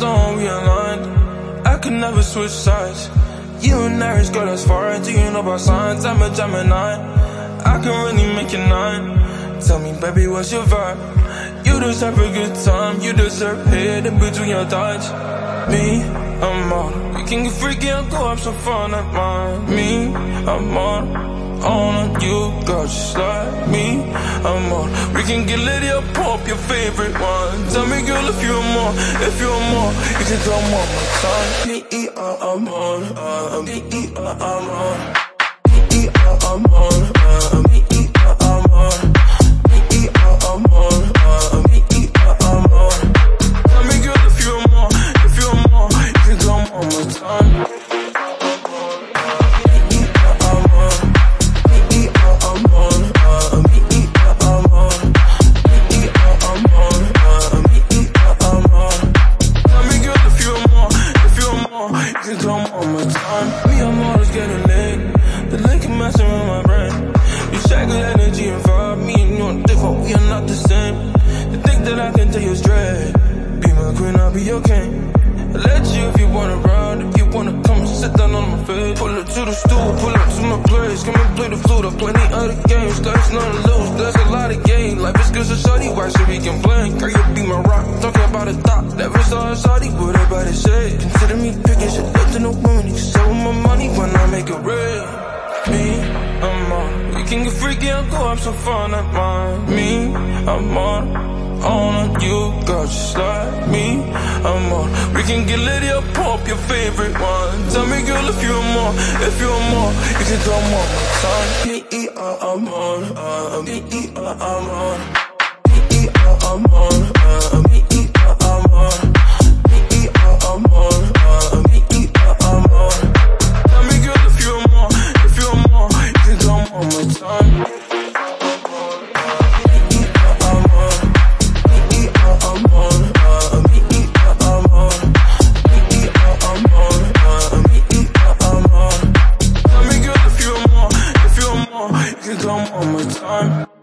we aligned. I could never switch sides. You and Aries, girl, that's far. Do you know about signs? I'm a Gemini. I can really make it nine. Tell me, baby, what's your vibe? You deserve a good time. You deserve head in between your thighs. Me, I'm on. We can get freaky and go have some fun at mine. Me, I'm on on you, girl, just like me. I'm on. We can get lit up, pump your favorite one. Tell me, girl, if you're more, if you're more, you can come on my time. Me, I'm on, I'm on, Me, I'm always getting lit. The link is messing with my brain. You share good energy and vibe. Me and you are different, we are not the same. You think that I can take you straight. Be my queen, I'll be your king. I let you if you wanna ride. If you wanna come sit down on my face. Pull up to the stool, pull up to my place. Come and play the flute. I've plenty other games. There's none to lose. There's a lot of game. Life is good, so shorty, why should we complain? Girl, you be my rock. Talking about a thought. Never saw a shorty, what everybody say. Consider me get freaky and go have some fun at mine. Me, I'm on. On you, girl, just like me. I'm on. We can get lit up, pump your favorite one. Tell me, girl, if you're more, if you're more, you can on my time. Me, I'm on. Um, me, I'm on. you come one more time.